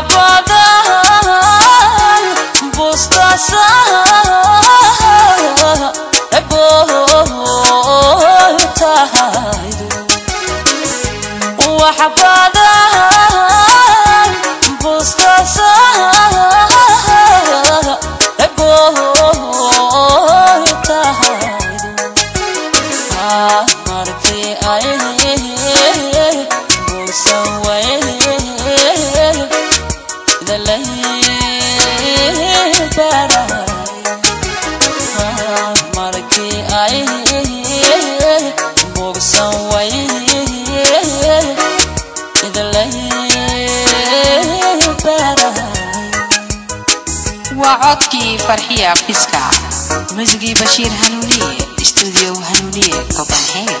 عبادان بستسان بوتايدو waa codkii farxiya fiska musigii bashiir hanuuniye stuudio hanuuniye copenhagen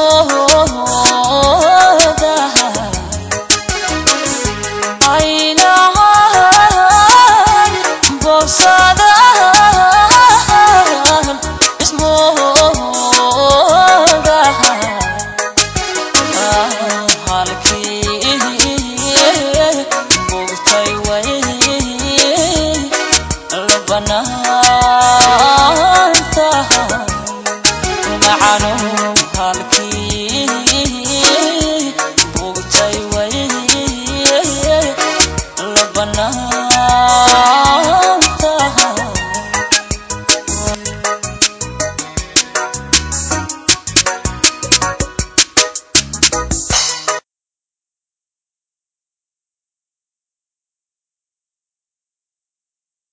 ismoodahan aynahan bogsadahan